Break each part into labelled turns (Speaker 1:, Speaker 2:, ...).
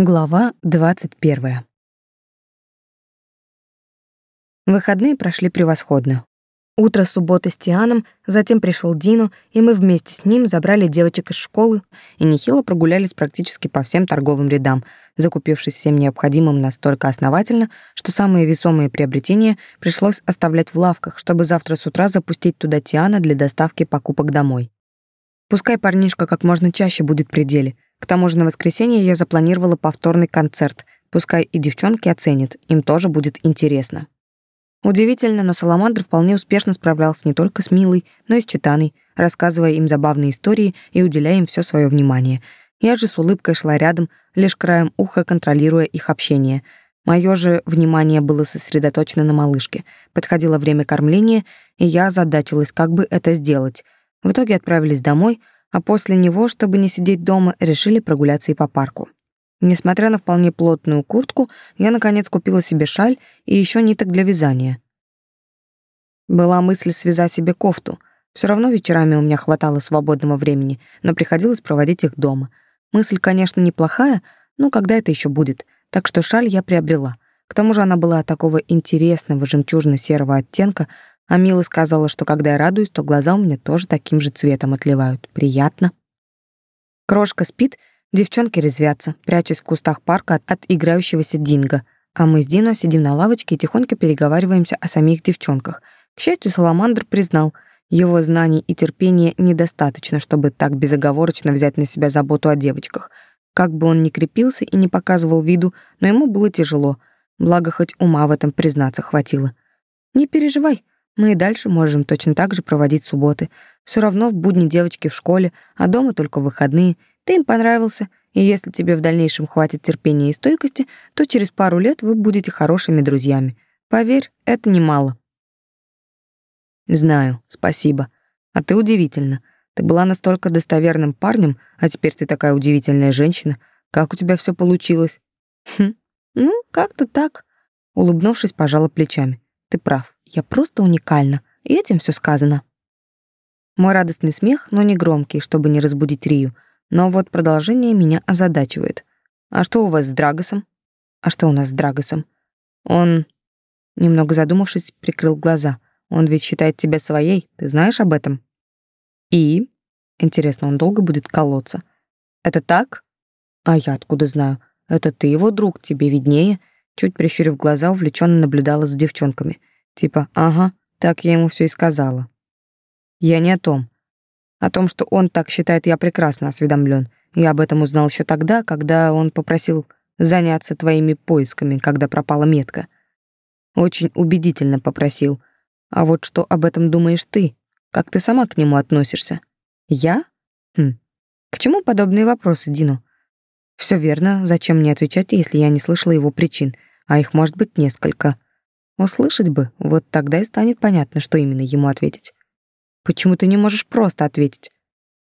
Speaker 1: Глава 21. Выходные прошли превосходно. Утро субботы с Тианом, затем пришел Дину, и мы вместе с ним забрали девочек из школы и нехило прогулялись практически по всем торговым рядам, закупившись всем необходимым настолько основательно, что самые весомые приобретения пришлось оставлять в лавках, чтобы завтра с утра запустить туда Тиана для доставки покупок домой. Пускай парнишка как можно чаще будет при деле — к тому же на воскресенье я запланировала повторный концерт. Пускай и девчонки оценят, им тоже будет интересно. Удивительно, но Саламандр вполне успешно справлялся не только с Милой, но и с Читаной, рассказывая им забавные истории и уделяя им все свое внимание. Я же с улыбкой шла рядом, лишь краем уха контролируя их общение. Мое же внимание было сосредоточено на малышке. Подходило время кормления, и я озадачилась, как бы это сделать. В итоге отправились домой — а после него, чтобы не сидеть дома, решили прогуляться и по парку. Несмотря на вполне плотную куртку, я наконец купила себе шаль и еще ниток для вязания. Была мысль связать себе кофту. Все равно вечерами у меня хватало свободного времени, но приходилось проводить их дома. Мысль, конечно, неплохая, но когда это еще будет? Так что шаль я приобрела. К тому же она была такого интересного жемчужно-серого оттенка, а Мила сказала, что когда я радуюсь, то глаза у меня тоже таким же цветом отливают. Приятно. Крошка спит, девчонки резвятся, прячась в кустах парка от, от играющегося динго, а мы с Дино сидим на лавочке и тихонько переговариваемся о самих девчонках. К счастью, Саламандр признал, его знаний и терпения недостаточно, чтобы так безоговорочно взять на себя заботу о девочках. Как бы он ни крепился и не показывал виду, но ему было тяжело, благо хоть ума в этом признаться хватило. «Не переживай», мы и дальше можем точно так же проводить субботы. Все равно в будни девочки в школе, а дома только выходные. Ты им понравился, и если тебе в дальнейшем хватит терпения и стойкости, то через пару лет вы будете хорошими друзьями. Поверь, это немало. Знаю, спасибо. А ты удивительна. Ты была настолько достоверным парнем, а теперь ты такая удивительная женщина. Как у тебя все получилось? Хм, ну, как-то так. Улыбнувшись, пожала плечами. Ты прав. Я просто уникальна, и этим все сказано. Мой радостный смех, но не громкий, чтобы не разбудить Рию. Но вот продолжение меня озадачивает. А что у вас с Драгосом? А что у нас с Драгосом? Он, немного задумавшись, прикрыл глаза. Он ведь считает тебя своей, ты знаешь об этом? И? Интересно, он долго будет колоться? Это так? А я откуда знаю? Это ты его друг, тебе виднее. Чуть прищурив глаза, увлеченно наблюдала за девчонками. Типа, ага, так я ему все и сказала. Я не о том. О том, что он так считает, я прекрасно осведомлен. Я об этом узнал еще тогда, когда он попросил заняться твоими поисками, когда пропала метка. Очень убедительно попросил. А вот что об этом думаешь ты? Как ты сама к нему относишься? Я? Хм. К чему подобные вопросы, Дино? Все верно, зачем мне отвечать, если я не слышала его причин, а их может быть несколько. Услышать бы, вот тогда и станет понятно, что именно ему ответить. Почему ты не можешь просто ответить?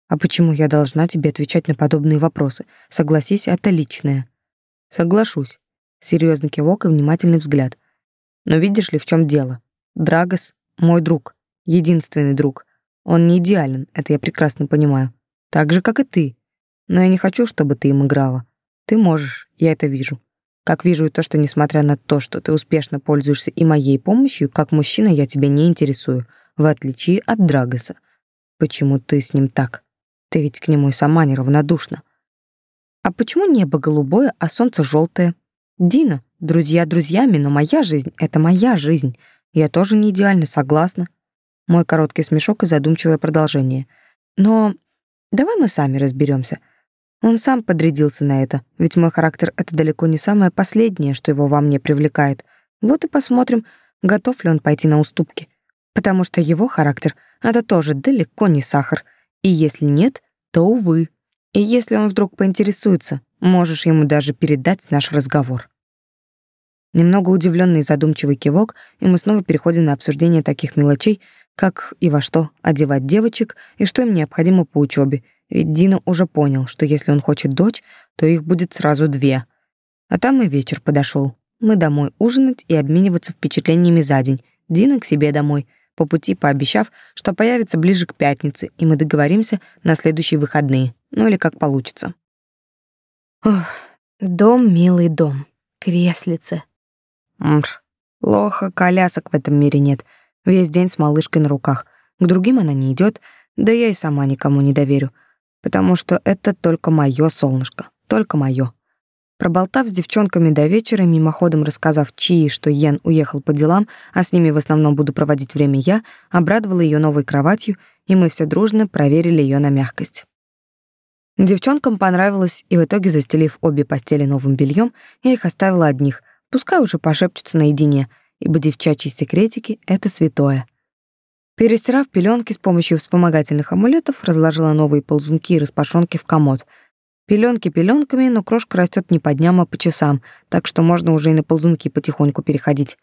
Speaker 1: А почему я должна тебе отвечать на подобные вопросы? Согласись, это личное. Соглашусь. Серьезный кивок и внимательный взгляд. Но видишь ли, в чем дело? Драгос — мой друг, единственный друг. Он не идеален, это я прекрасно понимаю. Так же, как и ты. Но я не хочу, чтобы ты им играла. Ты можешь, я это вижу. Как вижу и то, что несмотря на то, что ты успешно пользуешься и моей помощью, как мужчина я тебя не интересую, в отличие от Драгоса. Почему ты с ним так? Ты ведь к нему и сама неравнодушна. А почему небо голубое, а солнце желтое? Дина, друзья друзьями, но моя жизнь — это моя жизнь. Я тоже не идеально согласна. Мой короткий смешок и задумчивое продолжение. Но давай мы сами разберемся — он сам подрядился на это, ведь мой характер — это далеко не самое последнее, что его во мне привлекает. Вот и посмотрим, готов ли он пойти на уступки. Потому что его характер — это тоже далеко не сахар. И если нет, то увы. И если он вдруг поинтересуется, можешь ему даже передать наш разговор. Немного удивленный и задумчивый кивок, и мы снова переходим на обсуждение таких мелочей, как и во что одевать девочек, и что им необходимо по учебе — ведь Дина уже понял, что если он хочет дочь, то их будет сразу две. А там и вечер подошел. Мы домой ужинать и обмениваться впечатлениями за день. Дина к себе домой, по пути пообещав, что появится ближе к пятнице, и мы договоримся на следующие выходные. Ну или как получится. Ох, Дом, милый дом. Креслице. Мр. Плохо, колясок в этом мире нет. Весь день с малышкой на руках. К другим она не идет, да я и сама никому не доверю. Потому что это только моё солнышко. Только моё. Проболтав с девчонками до вечера, мимоходом рассказав Чии, что Йен уехал по делам, а с ними в основном буду проводить время я, обрадовала ее новой кроватью, и мы все дружно проверили ее на мягкость. Девчонкам понравилось, и в итоге, застелив обе постели новым бельем, я их оставила одних, пускай уже пошепчутся наедине, ибо девчачьи секретики — это святое. Перестирав пеленки с помощью вспомогательных амулетов, разложила новые ползунки и распашонки в комод — Пеленки пеленками, но крошка растет не по дням, а по часам, так что можно уже и на ползунки потихоньку переходить.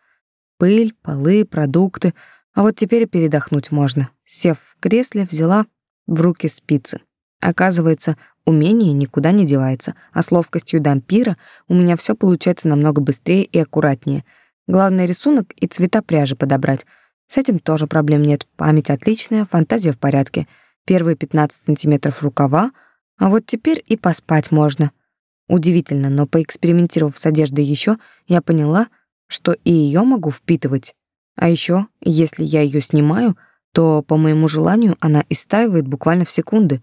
Speaker 1: Пыль, полы, продукты. А вот теперь передохнуть можно. Сев в кресле, взяла в руки спицы. Оказывается, умение никуда не девается, а с ловкостью дампира у меня все получается намного быстрее и аккуратнее. Главное рисунок и цвета пряжи подобрать. С этим тоже проблем нет. Память отличная, фантазия в порядке. Первые 15 сантиметров рукава — а вот теперь и поспать можно. Удивительно, но поэкспериментировав с одеждой еще, я поняла, что и ее могу впитывать. А еще, если я ее снимаю, то по моему желанию она истаивает буквально в секунды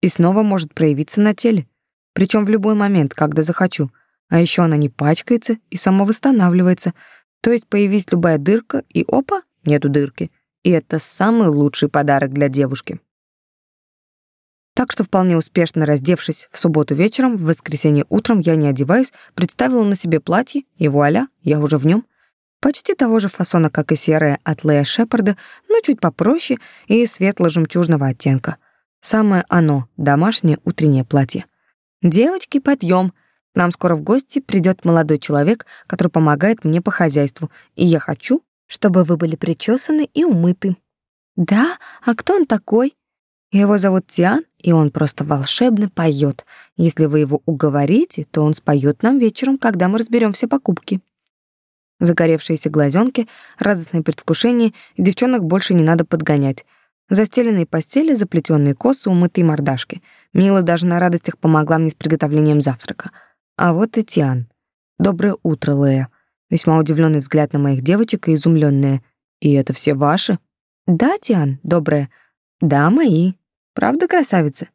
Speaker 1: и снова может проявиться на теле, причем в любой момент, когда захочу. А еще она не пачкается и самовосстанавливается, то есть появись любая дырка, и опа, нету дырки. И это самый лучший подарок для девушки. Так что вполне успешно раздевшись в субботу вечером, в воскресенье утром я не одеваясь, представила на себе платье, и вуаля, я уже в нем. Почти того же фасона, как и серое от Лея Шепарда, но чуть попроще и светло-жемчужного оттенка. Самое оно — домашнее утреннее платье. «Девочки, подъем! Нам скоро в гости придет молодой человек, который помогает мне по хозяйству, и я хочу, чтобы вы были причесаны и умыты». «Да? А кто он такой?» Его зовут Тиан, и он просто волшебно поет. Если вы его уговорите, то он споет нам вечером, когда мы разберем все покупки. Загоревшиеся глазенки, радостное предвкушение, и девчонок больше не надо подгонять. Застеленные постели, заплетенные косы, умытые мордашки. Мила даже на радостях помогла мне с приготовлением завтрака. А вот и Тиан. «Доброе утро, Лея». Весьма удивленный взгляд на моих девочек и изумленная. «И это все ваши?» «Да, Тиан, доброе». «Да, мои», Правда, красавица?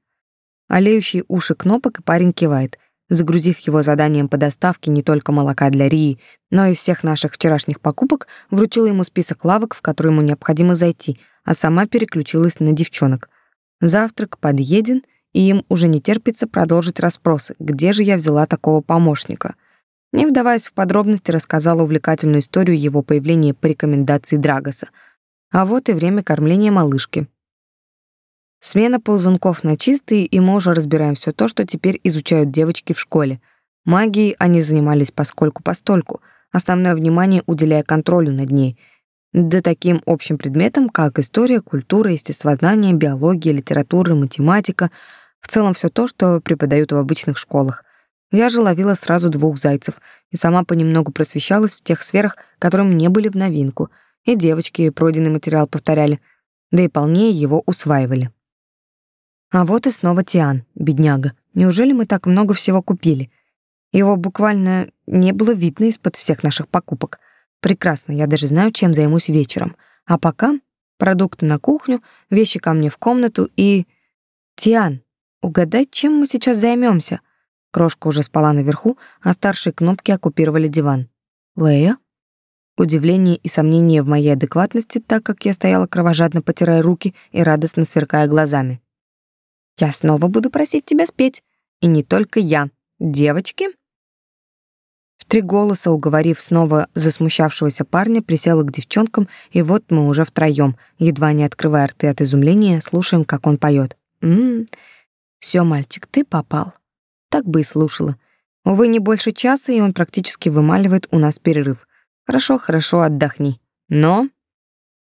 Speaker 1: Олеющие уши кнопок, и парень кивает. Загрузив его заданием по доставке не только молока для Рии, но и всех наших вчерашних покупок, вручила ему список лавок, в которые ему необходимо зайти, а сама переключилась на девчонок. Завтрак подъеден, и им уже не терпится продолжить расспросы, где же я взяла такого помощника. Не вдаваясь в подробности, рассказала увлекательную историю его появления по рекомендации Драгоса. А вот и время кормления малышки. Смена ползунков на чистые, и мы уже разбираем все то, что теперь изучают девочки в школе. Магией они занимались поскольку-постольку, основное внимание уделяя контролю над ней, да таким общим предметам, как история, культура, естествознание, биология, литература, математика, в целом все то, что преподают в обычных школах. Я же ловила сразу двух зайцев и сама понемногу просвещалась в тех сферах, которые мне были в новинку, и девочки пройденный материал повторяли, да и полнее его усваивали. А вот и снова Тиан, бедняга. Неужели мы так много всего купили? Его буквально не было видно из-под всех наших покупок. Прекрасно, я даже знаю, чем займусь вечером. А пока продукты на кухню, вещи ко мне в комнату и... Тиан, угадай, чем мы сейчас займемся? Крошка уже спала наверху, а старшие кнопки оккупировали диван. Лея? Удивление и сомнение в моей адекватности, так как я стояла кровожадно потирая руки и радостно сверкая глазами. Я снова буду просить тебя спеть. И не только я. Девочки?» В три голоса, уговорив снова засмущавшегося парня, присела к девчонкам, и вот мы уже втроем, едва не открывая рты от изумления, слушаем, как он поет. «М-м, все, мальчик, ты попал». Так бы и слушала. Увы, не больше часа, и он практически вымаливает у нас перерыв. Хорошо, хорошо, отдохни. Но...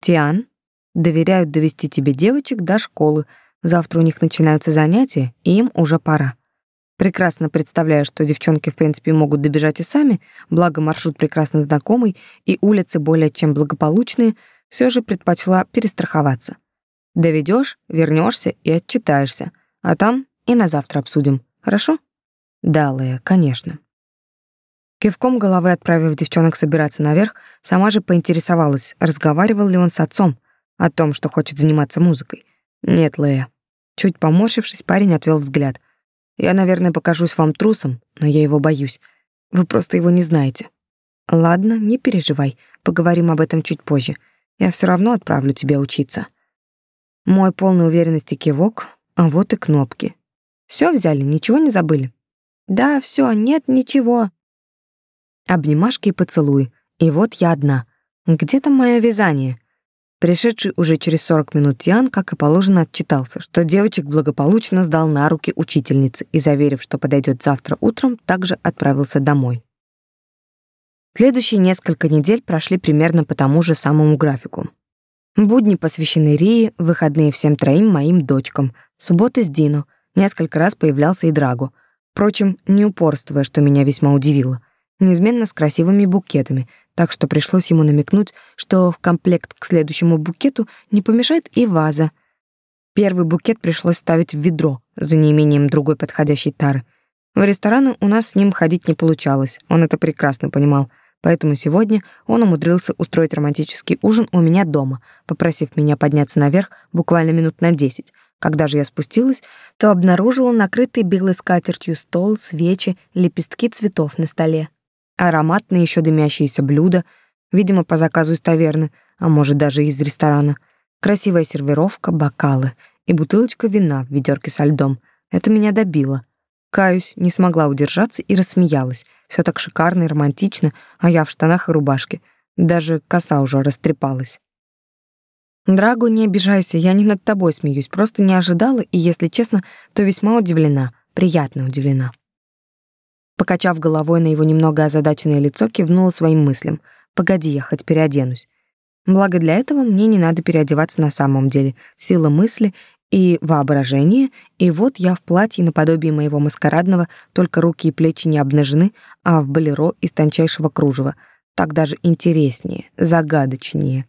Speaker 1: Тиан, доверяют довести тебе девочек до школы, Завтра у них начинаются занятия, и им уже пора. Прекрасно представляю, что девчонки, в принципе, могут добежать и сами, благо маршрут прекрасно знакомый и улицы более чем благополучные, все же предпочла перестраховаться. Доведешь, вернешься и отчитаешься, а там и на завтра обсудим. Хорошо? Да, Лея, конечно. Кивком головы отправив девчонок собираться наверх, сама же поинтересовалась, разговаривал ли он с отцом о том, что хочет заниматься музыкой. Нет, Лея. Чуть поморщившись, парень отвел взгляд. Я, наверное, покажусь вам трусом, но я его боюсь. Вы просто его не знаете. Ладно, не переживай. Поговорим об этом чуть позже. Я все равно отправлю тебя учиться. Мой полный уверенности кивок, а вот и кнопки. Все взяли, ничего не забыли? Да, все, нет ничего. Обнимашки и поцелуи. И вот я одна. Где там мое вязание? Пришедший уже через 40 минут Тиан, как и положено, отчитался, что девочек благополучно сдал на руки учительницы и, заверив, что подойдет завтра утром, также отправился домой. Следующие несколько недель прошли примерно по тому же самому графику. Будни посвящены Рии, выходные всем троим моим дочкам, субботы с Дино, несколько раз появлялся и Драго. Впрочем, не упорствуя, что меня весьма удивило. Неизменно с красивыми букетами, так что пришлось ему намекнуть, что в комплект к следующему букету не помешает и ваза. Первый букет пришлось ставить в ведро, за неимением другой подходящей тары. В рестораны у нас с ним ходить не получалось, он это прекрасно понимал — Поэтому сегодня он умудрился устроить романтический ужин у меня дома, попросив меня подняться наверх буквально минут на десять. Когда же я спустилась, то обнаружила накрытый белой скатертью стол, свечи, лепестки цветов на столе. Ароматные еще дымящиеся блюда, видимо, по заказу из таверны, а может даже из ресторана. Красивая сервировка, бокалы и бутылочка вина в ведерке со льдом. Это меня добило. Каюсь, не смогла удержаться и рассмеялась. Все так шикарно и романтично, а я в штанах и рубашке. Даже коса уже растрепалась. Драго, не обижайся, я не над тобой смеюсь, просто не ожидала и, если честно, то весьма удивлена, приятно удивлена. Покачав головой на его немного озадаченное лицо, кивнула своим мыслям. «Погоди, я хоть переоденусь». Благо для этого мне не надо переодеваться на самом деле. Сила мысли и воображение, и вот я в платье наподобие моего маскарадного, только руки и плечи не обнажены, а в болеро из тончайшего кружева. Так даже интереснее, загадочнее.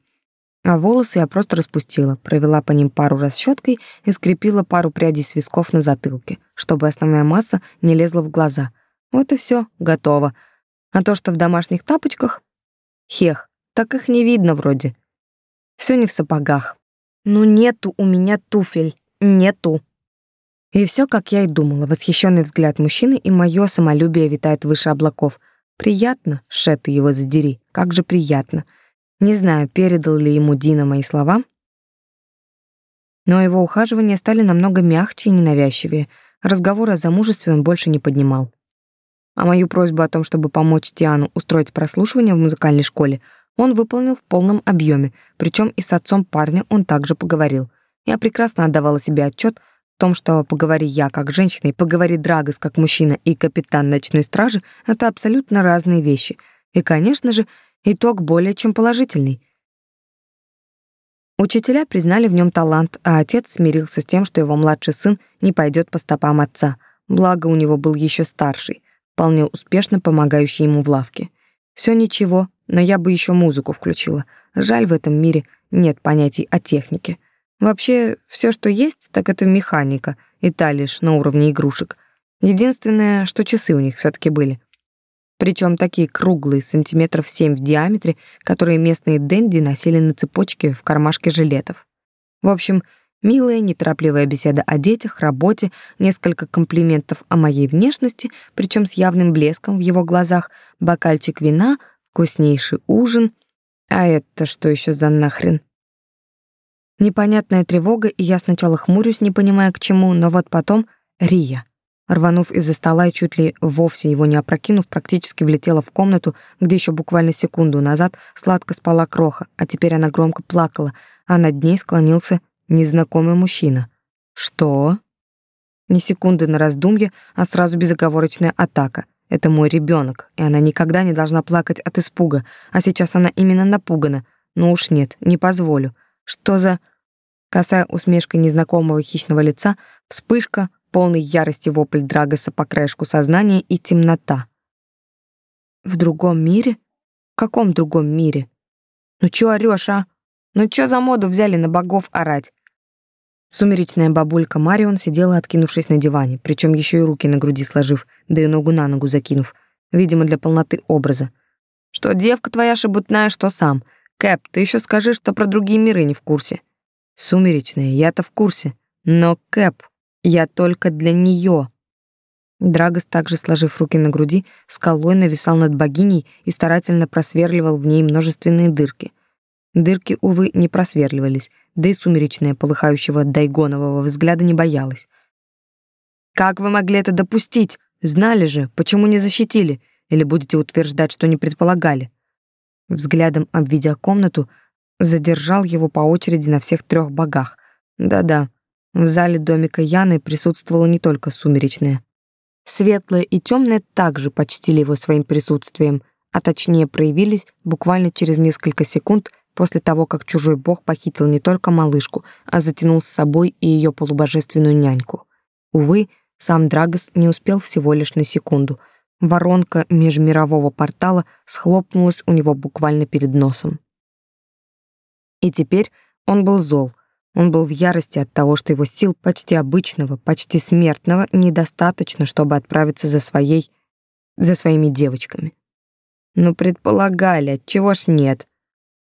Speaker 1: А волосы я просто распустила, провела по ним пару раз щеткой и скрепила пару прядей с висков на затылке, чтобы основная масса не лезла в глаза. Вот и все, готово. А то, что в домашних тапочках... Хех, так их не видно вроде. Все не в сапогах. Ну нету у меня туфель, нету. И все, как я и думала, восхищенный взгляд мужчины и мое самолюбие витает выше облаков. Приятно, шет его задери, как же приятно. Не знаю, передал ли ему Дина мои слова, но его ухаживания стали намного мягче и ненавязчивее. Разговоры о замужестве он больше не поднимал. А мою просьбу о том, чтобы помочь Тиану устроить прослушивание в музыкальной школе, он выполнил в полном объеме, причем и с отцом парня он также поговорил. Я прекрасно отдавала себе отчет в том, что поговори я как женщина и поговори Драгос как мужчина и капитан ночной стражи — это абсолютно разные вещи. И, конечно же, итог более чем положительный. Учителя признали в нем талант, а отец смирился с тем, что его младший сын не пойдет по стопам отца. Благо у него был еще старший, вполне успешно помогающий ему в лавке. Все ничего, но я бы еще музыку включила. Жаль, в этом мире нет понятий о технике. Вообще, все, что есть, так это механика, и та лишь на уровне игрушек. Единственное, что часы у них все таки были. Причем такие круглые, сантиметров семь в диаметре, которые местные денди носили на цепочке в кармашке жилетов. В общем, милая, неторопливая беседа о детях, работе, несколько комплиментов о моей внешности, причем с явным блеском в его глазах, бокальчик вина — вкуснейший ужин. А это что еще за нахрен? Непонятная тревога, и я сначала хмурюсь, не понимая к чему, но вот потом Рия. Рванув из-за стола и чуть ли вовсе его не опрокинув, практически влетела в комнату, где еще буквально секунду назад сладко спала кроха, а теперь она громко плакала, а над ней склонился незнакомый мужчина. Что? Ни секунды на раздумье, а сразу безоговорочная атака. Это мой ребенок, и она никогда не должна плакать от испуга, а сейчас она именно напугана. Ну уж нет, не позволю. Что за... Косая усмешка незнакомого хищного лица, вспышка, полный ярости вопль Драгоса по краешку сознания и темнота. В другом мире? В каком другом мире? Ну чё орёшь, а? Ну чё за моду взяли на богов орать? Сумеречная бабулька Марион сидела, откинувшись на диване, причем еще и руки на груди сложив, да и ногу на ногу закинув, видимо, для полноты образа. Что девка твоя шебутная, что сам. Кэп, ты еще скажи, что про другие миры не в курсе. Сумеречная, я-то в курсе. Но, Кэп, я только для нее. Драгос, также сложив руки на груди, скалой нависал над богиней и старательно просверливал в ней множественные дырки. Дырки, увы, не просверливались, да и сумеречная, полыхающего дайгонового взгляда не боялась. «Как вы могли это допустить? Знали же, почему не защитили? Или будете утверждать, что не предполагали?» Взглядом обведя комнату, задержал его по очереди на всех трех богах. Да-да, в зале домика Яны присутствовала не только сумеречная. Светлое и темное также почтили его своим присутствием, а точнее проявились буквально через несколько секунд после того, как чужой бог похитил не только малышку, а затянул с собой и ее полубожественную няньку. Увы, сам Драгос не успел всего лишь на секунду. Воронка межмирового портала схлопнулась у него буквально перед носом. И теперь он был зол. Он был в ярости от того, что его сил почти обычного, почти смертного недостаточно, чтобы отправиться за своей... за своими девочками. Ну, предполагали, чего ж нет.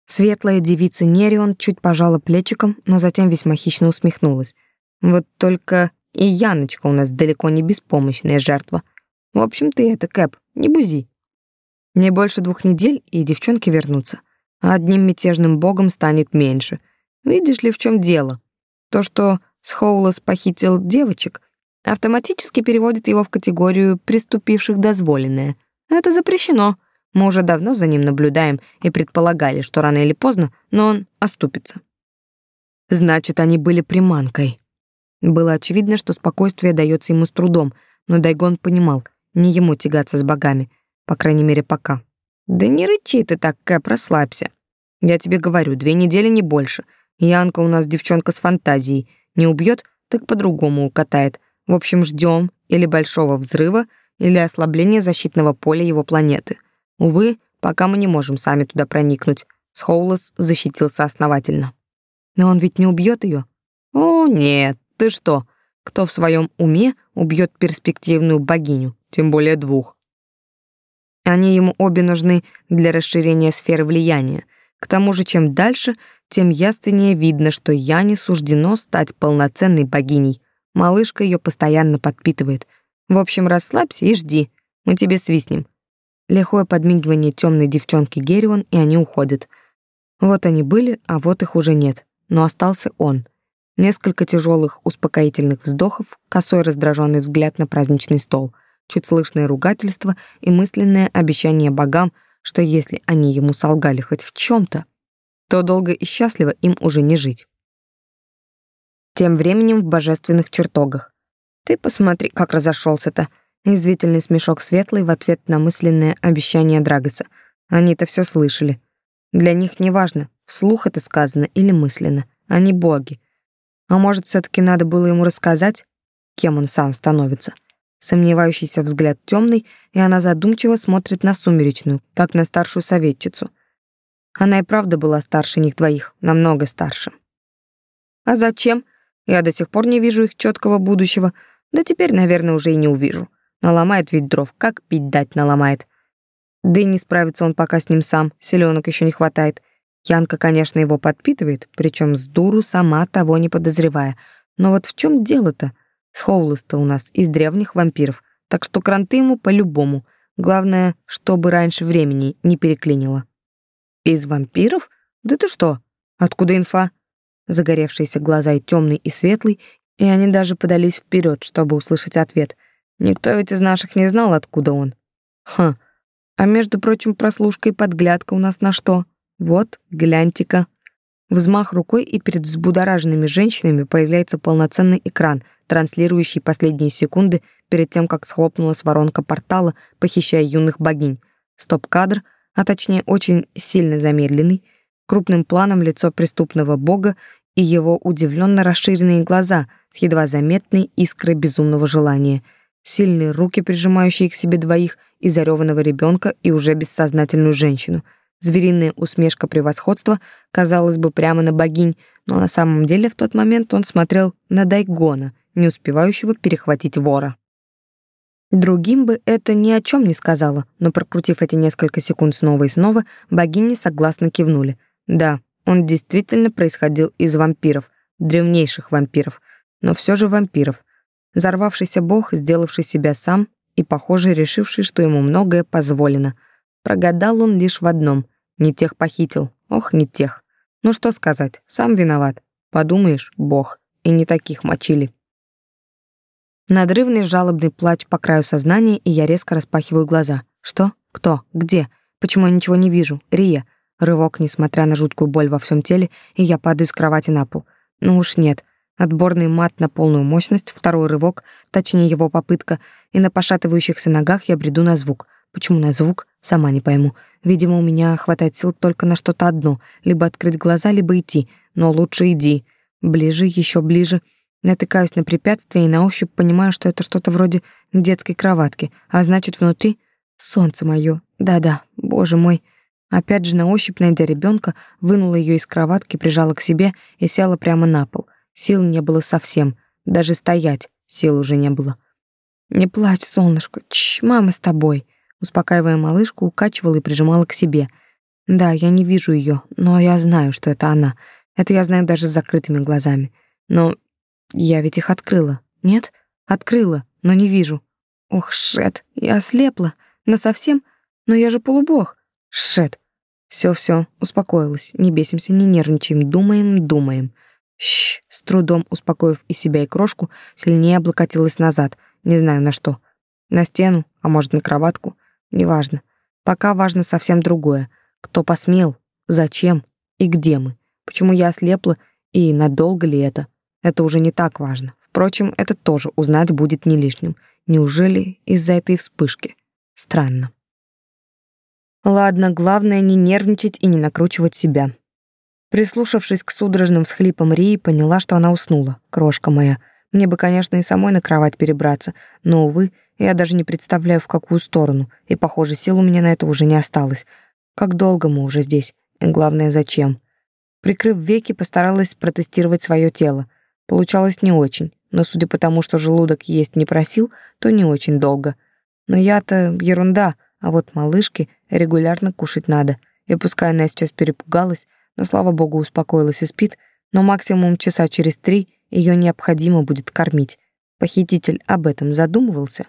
Speaker 1: Светлая девица Нерион чуть пожала плечиком, но затем весьма хищно усмехнулась. Вот только и Яночка у нас далеко не беспомощная жертва. В общем, ты это, Кэп, не бузи. Не больше двух недель, и девчонки вернутся. А одним мятежным богом станет меньше. Видишь ли, в чем дело? То, что Схоулас похитил девочек, автоматически переводит его в категорию «приступивших дозволенное». Это запрещено. Мы уже давно за ним наблюдаем и предполагали, что рано или поздно, но он оступится. Значит, они были приманкой. Было очевидно, что спокойствие дается ему с трудом, но Дайгон понимал, не ему тягаться с богами, по крайней мере, пока. Да не рычи ты так, Кэп, расслабься. Я тебе говорю, две недели не больше. Янка у нас девчонка с фантазией. Не убьет, так по-другому укатает. В общем, ждем или большого взрыва, или ослабления защитного поля его планеты. Увы, пока мы не можем сами туда проникнуть. Схоулас защитился основательно. Но он ведь не убьет ее. О, нет, ты что? Кто в своем уме убьет перспективную богиню, тем более двух? Они ему обе нужны для расширения сферы влияния. К тому же, чем дальше, тем яственнее видно, что я не суждено стать полноценной богиней. Малышка ее постоянно подпитывает. В общем, расслабься и жди. Мы тебе свистнем. Лихое подмигивание темной девчонки Герион, и они уходят. Вот они были, а вот их уже нет. Но остался он. Несколько тяжелых успокоительных вздохов, косой раздраженный взгляд на праздничный стол, чуть слышное ругательство и мысленное обещание богам, что если они ему солгали хоть в чем то то долго и счастливо им уже не жить. Тем временем в божественных чертогах. Ты посмотри, как разошелся-то. Извительный смешок светлый в ответ на мысленное обещание Драгоса. Они-то все слышали. Для них не важно, вслух это сказано или мысленно. Они боги. А может, все таки надо было ему рассказать, кем он сам становится? Сомневающийся взгляд темный, и она задумчиво смотрит на сумеречную, как на старшую советчицу. Она и правда была старше них двоих, намного старше. А зачем? Я до сих пор не вижу их четкого будущего, да теперь, наверное, уже и не увижу. Наломает ведь дров, как пить дать наломает. Да и не справится он пока с ним сам, селенок еще не хватает. Янка, конечно, его подпитывает, причем с дуру сама того не подозревая. Но вот в чем дело-то? Схоулес-то у нас из древних вампиров, так что кранты ему по-любому. Главное, чтобы раньше времени не переклинило. Из вампиров? Да ты что? Откуда инфа? Загоревшиеся глаза и темный, и светлый, и они даже подались вперед, чтобы услышать ответ — Никто ведь из наших не знал, откуда он. Ха. А между прочим, прослушка и подглядка у нас на что? Вот, гляньте-ка. Взмах рукой, и перед взбудораженными женщинами появляется полноценный экран, транслирующий последние секунды перед тем, как схлопнулась воронка портала, похищая юных богинь. Стоп-кадр, а точнее очень сильно замедленный, крупным планом лицо преступного бога и его удивленно расширенные глаза с едва заметной искрой безумного желания — сильные руки, прижимающие к себе двоих, и зареванного ребенка, и уже бессознательную женщину. Звериная усмешка превосходства, казалось бы, прямо на богинь, но на самом деле в тот момент он смотрел на Дайгона, не успевающего перехватить вора. Другим бы это ни о чем не сказала, но прокрутив эти несколько секунд снова и снова, богини согласно кивнули. Да, он действительно происходил из вампиров, древнейших вампиров, но все же вампиров. Зарвавшийся бог, сделавший себя сам и, похоже, решивший, что ему многое позволено. Прогадал он лишь в одном — не тех похитил, ох, не тех. Ну что сказать, сам виноват. Подумаешь, бог, и не таких мочили. Надрывный жалобный плач по краю сознания, и я резко распахиваю глаза. Что? Кто? Где? Почему я ничего не вижу? Рия. Рывок, несмотря на жуткую боль во всем теле, и я падаю с кровати на пол. Ну уж нет. Отборный мат на полную мощность, второй рывок, точнее его попытка, и на пошатывающихся ногах я бреду на звук. Почему на звук? Сама не пойму. Видимо, у меня хватает сил только на что-то одно, либо открыть глаза, либо идти. Но лучше иди. Ближе, еще ближе — Натыкаюсь на препятствие и на ощупь понимаю, что это что-то вроде детской кроватки, а значит, внутри солнце моё. Да-да, боже мой. Опять же на ощупь, найдя ребенка, вынула ее из кроватки, прижала к себе и села прямо на пол. Сил не было совсем, даже стоять сил уже не было. «Не плачь, солнышко, чш, мама с тобой», успокаивая малышку, укачивала и прижимала к себе. Да, я не вижу ее, но я знаю, что это она. Это я знаю даже с закрытыми глазами. Но я ведь их открыла. Нет? Открыла, но не вижу. Ох, шет, я ослепла. Насовсем? Но я же полубог. Шет. Все, все, успокоилась. Не бесимся, не нервничаем, думаем, думаем. Щ, с трудом успокоив и себя, и крошку, сильнее облокотилась назад. Не знаю на что. На стену, а может на кроватку. Неважно. Пока важно совсем другое. Кто посмел, зачем и где мы. Почему я ослепла и надолго ли это? Это уже не так важно. Впрочем, это тоже узнать будет не лишним. Неужели из-за этой вспышки? Странно. Ладно, главное не нервничать и не накручивать себя. Прислушавшись к судорожным всхлипам Рии, поняла, что она уснула, крошка моя. Мне бы, конечно, и самой на кровать перебраться, но, увы, я даже не представляю, в какую сторону, и, похоже, сил у меня на это уже не осталось. Как долго мы уже здесь, и главное, зачем? Прикрыв веки, постаралась протестировать свое тело. Получалось не очень, но судя по тому, что желудок есть не просил, то не очень долго. Но я-то ерунда, а вот малышке регулярно кушать надо. И пускай она сейчас перепугалась, но, слава богу, успокоилась и спит, но максимум часа через три ее необходимо будет кормить. Похититель об этом задумывался.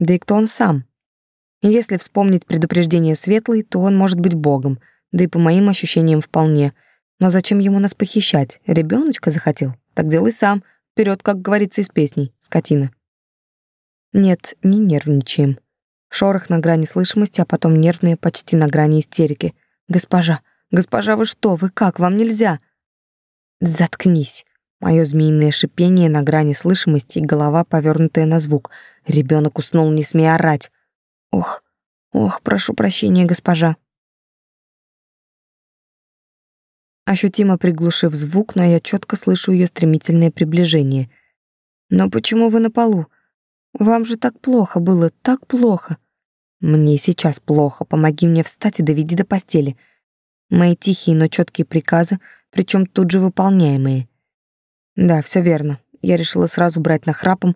Speaker 1: Да и кто он сам? Если вспомнить предупреждение Светлой, то он может быть богом, да и по моим ощущениям вполне. Но зачем ему нас похищать? Ребеночка захотел? Так делай сам. Вперед, как говорится из песней, скотина. Нет, не нервничаем. Шорох на грани слышимости, а потом нервные почти на грани истерики. Госпожа, госпожа, вы что, вы как, вам нельзя? Заткнись. Мое змеиное шипение на грани слышимости и голова, повернутая на звук. Ребенок уснул, не смей орать. Ох, ох, прошу прощения, госпожа. Ощутимо приглушив звук, но я четко слышу ее стремительное приближение. «Но почему вы на полу? Вам же так плохо было, так плохо!» «Мне сейчас плохо, помоги мне встать и доведи до постели». Мои тихие, но четкие приказы, причем тут же выполняемые. Да, все верно. Я решила сразу брать на храпом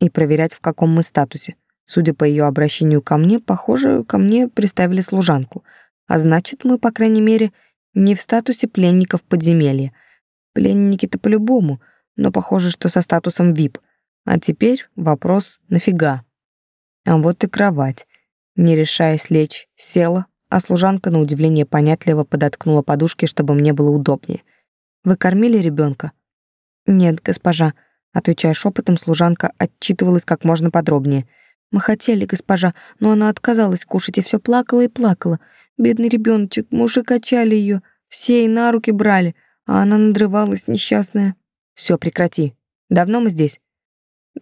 Speaker 1: и проверять, в каком мы статусе. Судя по ее обращению ко мне, похоже, ко мне приставили служанку. А значит, мы, по крайней мере, не в статусе пленников подземелья. Пленники-то по-любому, но похоже, что со статусом VIP. А теперь вопрос «нафига?». А вот и кровать. Не решаясь лечь, села, а служанка на удивление понятливо подоткнула подушки, чтобы мне было удобнее. «Вы кормили ребенка? «Нет, госпожа», — отвечая шепотом, служанка отчитывалась как можно подробнее. «Мы хотели, госпожа, но она отказалась кушать и все плакала и плакала. Бедный ребеночек, мужи качали ее, все и на руки брали, а она надрывалась несчастная. Все, прекрати. Давно мы здесь?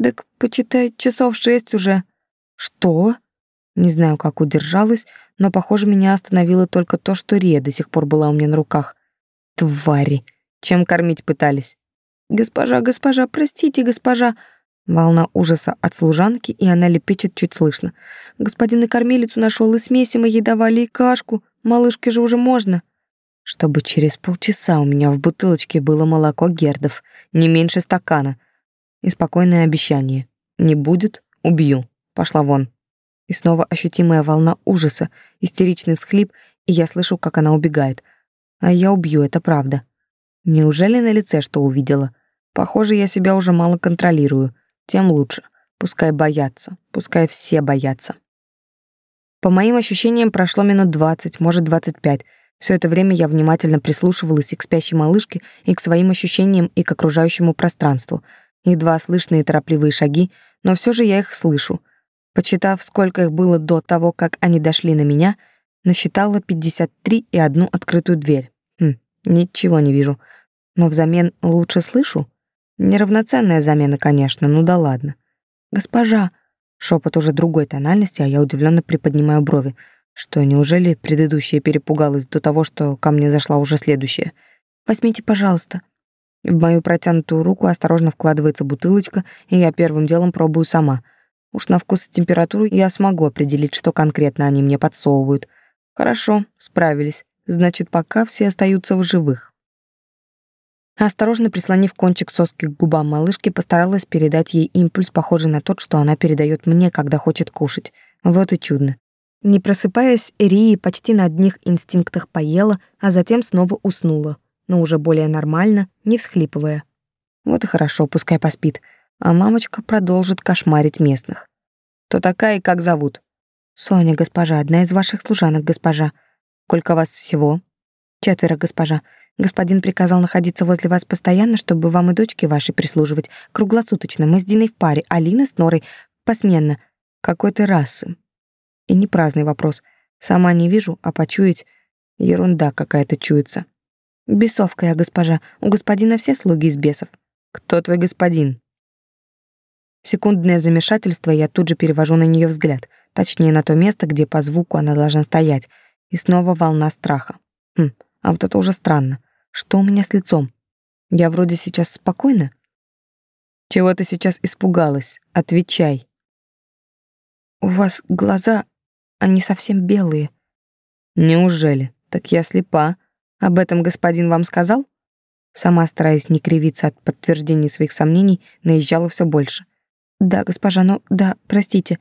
Speaker 1: Так, почитай, часов шесть уже. Что? Не знаю, как удержалась, но, похоже, меня остановило только то, что Рия до сих пор была у меня на руках. Твари! Чем кормить пытались? Госпожа, госпожа, простите, госпожа. Волна ужаса от служанки, и она лепечет чуть слышно. «Господин и кормилицу нашел, и смеси мы ей давали, и кашку. Малышке же уже можно». Чтобы через полчаса у меня в бутылочке было молоко гердов, не меньше стакана. И спокойное обещание. Не будет — убью. Пошла вон. И снова ощутимая волна ужаса, истеричный всхлип, и я слышу, как она убегает. А я убью, это правда. Неужели на лице что увидела? Похоже, я себя уже мало контролирую тем лучше. Пускай боятся, пускай все боятся. По моим ощущениям, прошло минут двадцать, может, двадцать пять. Все это время я внимательно прислушивалась и к спящей малышке, и к своим ощущениям, и к окружающему пространству. Едва слышные торопливые шаги, но все же я их слышу. Почитав, сколько их было до того, как они дошли на меня, насчитала 53 и одну открытую дверь. Хм, ничего не вижу. Но взамен лучше слышу? Неравноценная замена, конечно, ну да ладно. Госпожа, шепот уже другой тональности, а я удивленно приподнимаю брови. Что, неужели предыдущая перепугалась до того, что ко мне зашла уже следующая? Возьмите, пожалуйста. В мою протянутую руку осторожно вкладывается бутылочка, и я первым делом пробую сама. Уж на вкус и температуру я смогу определить, что конкретно они мне подсовывают. Хорошо, справились. Значит, пока все остаются в живых. Осторожно прислонив кончик соски к губам малышки, постаралась передать ей импульс, похожий на тот, что она передает мне, когда хочет кушать. Вот и чудно. Не просыпаясь, Рии почти на одних инстинктах поела, а затем снова уснула, но уже более нормально, не всхлипывая. Вот и хорошо, пускай поспит. А мамочка продолжит кошмарить местных. Кто такая и как зовут? Соня, госпожа, одна из ваших служанок, госпожа. Сколько вас всего? Четверо, госпожа. Господин приказал находиться возле вас постоянно, чтобы вам и дочке вашей прислуживать. Круглосуточно. Мы с Диной в паре, Алина с Норой посменно. Какой ты расы? И не праздный вопрос. Сама не вижу, а почуять ерунда какая-то чуется. Бесовка я, госпожа. У господина все слуги из бесов. Кто твой господин? Секундное замешательство, я тут же перевожу на нее взгляд, точнее на то место, где по звуку она должна стоять, и снова волна страха. Хм, а вот это уже странно. Что у меня с лицом? Я вроде сейчас спокойна. Чего ты сейчас испугалась? Отвечай. У вас глаза, они совсем белые. Неужели? Так я слепа. Об этом господин вам сказал? Сама, стараясь не кривиться от подтверждения своих сомнений, наезжала все больше. Да, госпожа, ну да, простите.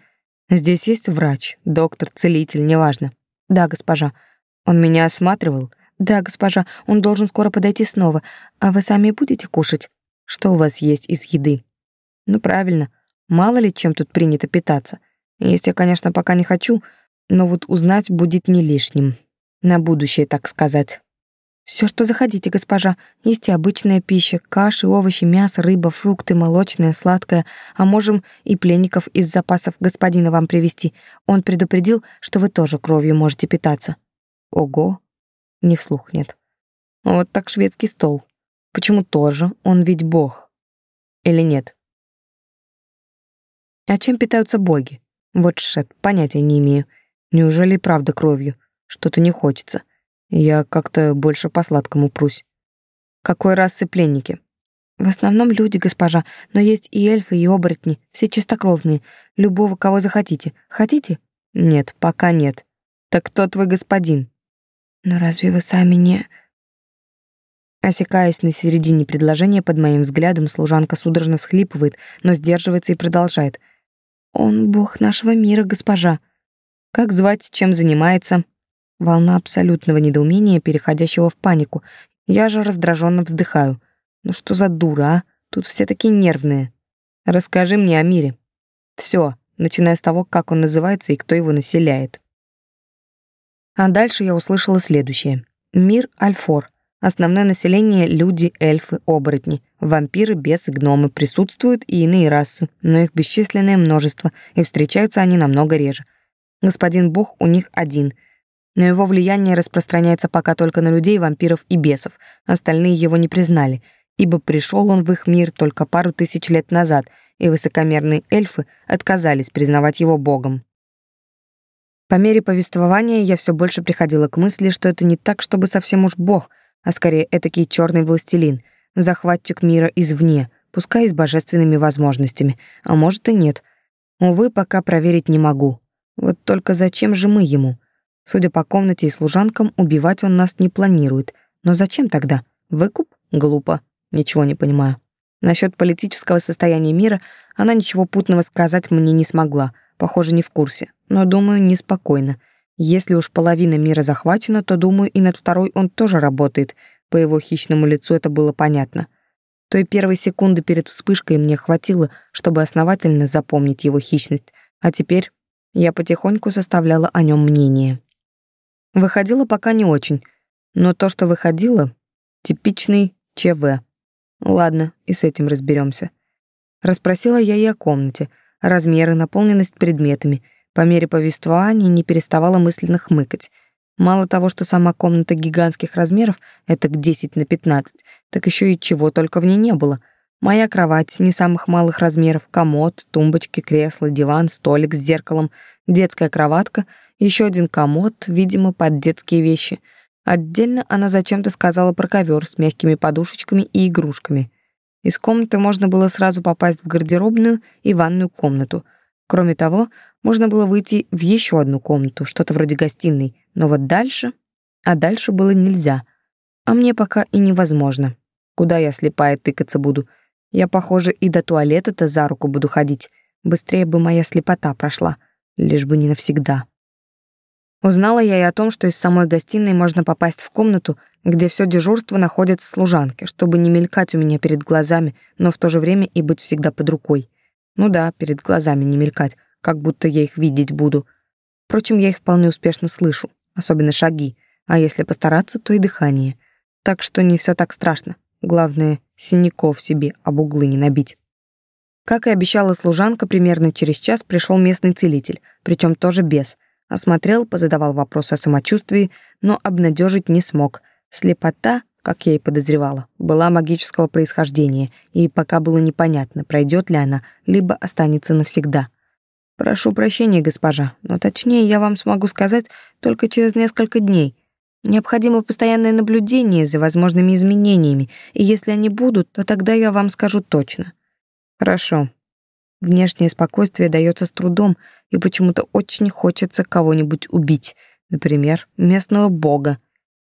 Speaker 1: Здесь есть врач, доктор, целитель, неважно. Да, госпожа. Он меня осматривал, «Да, госпожа, он должен скоро подойти снова. А вы сами будете кушать? Что у вас есть из еды?» «Ну, правильно. Мало ли чем тут принято питаться. Есть я, конечно, пока не хочу, но вот узнать будет не лишним. На будущее, так сказать». Все, что заходите, госпожа. Есть и обычная пища, каши, овощи, мясо, рыба, фрукты, молочное, сладкое. А можем и пленников из запасов господина вам привезти. Он предупредил, что вы тоже кровью можете питаться. Ого, не вслух, нет. Вот так шведский стол. Почему тоже? Он ведь бог. Или нет? А чем питаются боги? Вот шет, понятия не имею. Неужели правда кровью? Что-то не хочется. Я как-то больше по сладкому прусь. Какой расы пленники? В основном люди, госпожа, но есть и эльфы, и оборотни, все чистокровные. Любого, кого захотите. Хотите? Нет, пока нет. Так кто твой господин? Но разве вы сами не...» Осекаясь на середине предложения, под моим взглядом служанка судорожно всхлипывает, но сдерживается и продолжает. «Он бог нашего мира, госпожа. Как звать, чем занимается?» Волна абсолютного недоумения, переходящего в панику. Я же раздраженно вздыхаю. «Ну что за дура, а? Тут все такие нервные. Расскажи мне о мире. Все, начиная с того, как он называется и кто его населяет». А дальше я услышала следующее. Мир Альфор. Основное население — люди, эльфы, оборотни. Вампиры, бесы, гномы. Присутствуют и иные расы, но их бесчисленное множество, и встречаются они намного реже. Господин Бог у них один. Но его влияние распространяется пока только на людей, вампиров и бесов. Остальные его не признали, ибо пришел он в их мир только пару тысяч лет назад, и высокомерные эльфы отказались признавать его богом. По мере повествования я все больше приходила к мысли, что это не так, чтобы совсем уж бог, а скорее этакий черный властелин, захватчик мира извне, пускай и с божественными возможностями, а может и нет. Увы, пока проверить не могу. Вот только зачем же мы ему? Судя по комнате и служанкам, убивать он нас не планирует. Но зачем тогда? Выкуп? Глупо. Ничего не понимаю. Насчет политического состояния мира она ничего путного сказать мне не смогла. Похоже, не в курсе. Но, думаю, неспокойно. Если уж половина мира захвачена, то, думаю, и над второй он тоже работает. По его хищному лицу это было понятно. Той первой секунды перед вспышкой мне хватило, чтобы основательно запомнить его хищность. А теперь я потихоньку составляла о нем мнение. Выходило пока не очень, но то, что выходило, типичный ЧВ. Ладно, и с этим разберемся. Расспросила я и о комнате, размеры, наполненность предметами. По мере повествования не переставала мысленно хмыкать. Мало того, что сама комната гигантских размеров, это к 10 на 15, так еще и чего только в ней не было. Моя кровать не самых малых размеров, комод, тумбочки, кресло, диван, столик с зеркалом, детская кроватка — еще один комод, видимо, под детские вещи. Отдельно она зачем-то сказала про ковер с мягкими подушечками и игрушками. Из комнаты можно было сразу попасть в гардеробную и ванную комнату. Кроме того, можно было выйти в еще одну комнату, что-то вроде гостиной, но вот дальше... А дальше было нельзя. А мне пока и невозможно. Куда я слепая тыкаться буду? Я, похоже, и до туалета-то за руку буду ходить. Быстрее бы моя слепота прошла, лишь бы не навсегда. Узнала я и о том, что из самой гостиной можно попасть в комнату, где все дежурство находится служанки, чтобы не мелькать у меня перед глазами, но в то же время и быть всегда под рукой. Ну да, перед глазами не мелькать, как будто я их видеть буду. Впрочем, я их вполне успешно слышу, особенно шаги, а если постараться, то и дыхание. Так что не все так страшно. Главное, синяков себе об углы не набить. Как и обещала служанка, примерно через час пришел местный целитель, причем тоже без — Осмотрел, позадавал вопросы о самочувствии, но обнадежить не смог. Слепота, как я и подозревала, была магического происхождения, и пока было непонятно, пройдет ли она, либо останется навсегда. Прошу прощения, госпожа, но точнее я вам смогу сказать только через несколько дней. Необходимо постоянное наблюдение за возможными изменениями, и если они будут, то тогда я вам скажу точно. Хорошо, Внешнее спокойствие дается с трудом, и почему-то очень хочется кого-нибудь убить, например, местного бога.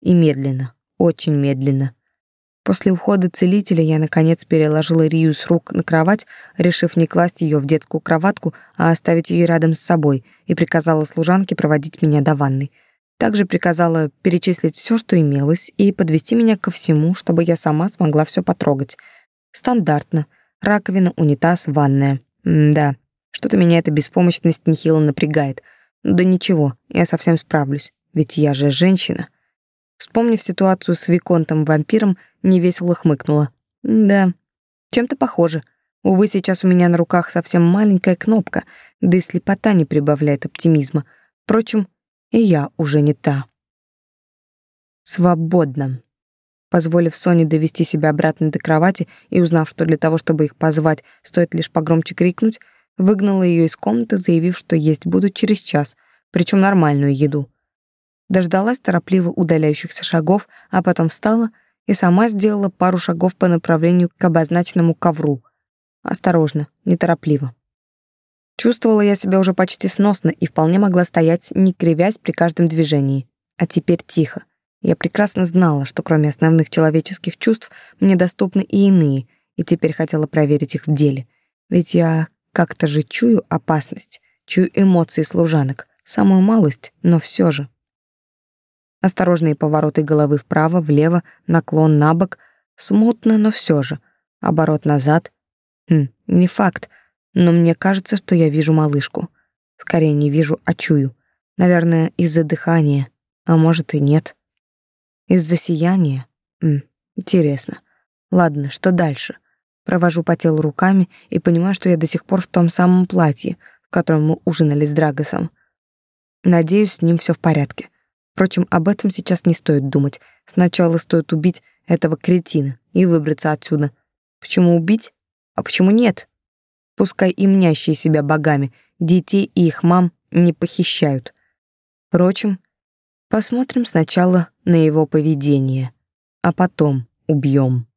Speaker 1: И медленно, очень медленно. После ухода целителя я, наконец, переложила Рию с рук на кровать, решив не класть ее в детскую кроватку, а оставить ее рядом с собой, и приказала служанке проводить меня до ванной. Также приказала перечислить все, что имелось, и подвести меня ко всему, чтобы я сама смогла все потрогать. Стандартно. Раковина, унитаз, ванная. М-да, что-то меня эта беспомощность нехило напрягает. Да ничего, я совсем справлюсь, ведь я же женщина. Вспомнив ситуацию с Виконтом-вампиром, невесело хмыкнула. Да, чем-то похоже. Увы, сейчас у меня на руках совсем маленькая кнопка, да и слепота не прибавляет оптимизма. Впрочем, и я уже не та. Свободно. Позволив Соне довести себя обратно до кровати и узнав, что для того, чтобы их позвать, стоит лишь погромче крикнуть, выгнала ее из комнаты, заявив, что есть буду через час, причем нормальную еду. Дождалась торопливо удаляющихся шагов, а потом встала и сама сделала пару шагов по направлению к обозначенному ковру. Осторожно, неторопливо. Чувствовала я себя уже почти сносно и вполне могла стоять, не кривясь при каждом движении. А теперь тихо. Я прекрасно знала, что кроме основных человеческих чувств мне доступны и иные, и теперь хотела проверить их в деле. Ведь я как-то же чую опасность, чую эмоции служанок, самую малость, но все же. Осторожные повороты головы вправо, влево, наклон на бок, смутно, но все же. Оборот назад. Хм, не факт, но мне кажется, что я вижу малышку. Скорее не вижу, а чую. Наверное, из-за дыхания, а может и нет. Из-за сияния? М, интересно. Ладно, что дальше? Провожу по телу руками и понимаю, что я до сих пор в том самом платье, в котором мы ужинали с Драгосом. Надеюсь, с ним все в порядке. Впрочем, об этом сейчас не стоит думать. Сначала стоит убить этого кретина и выбраться отсюда. Почему убить? А почему нет? Пускай и мнящие себя богами, детей и их мам не похищают. Впрочем, Посмотрим сначала на его поведение, а потом убьем.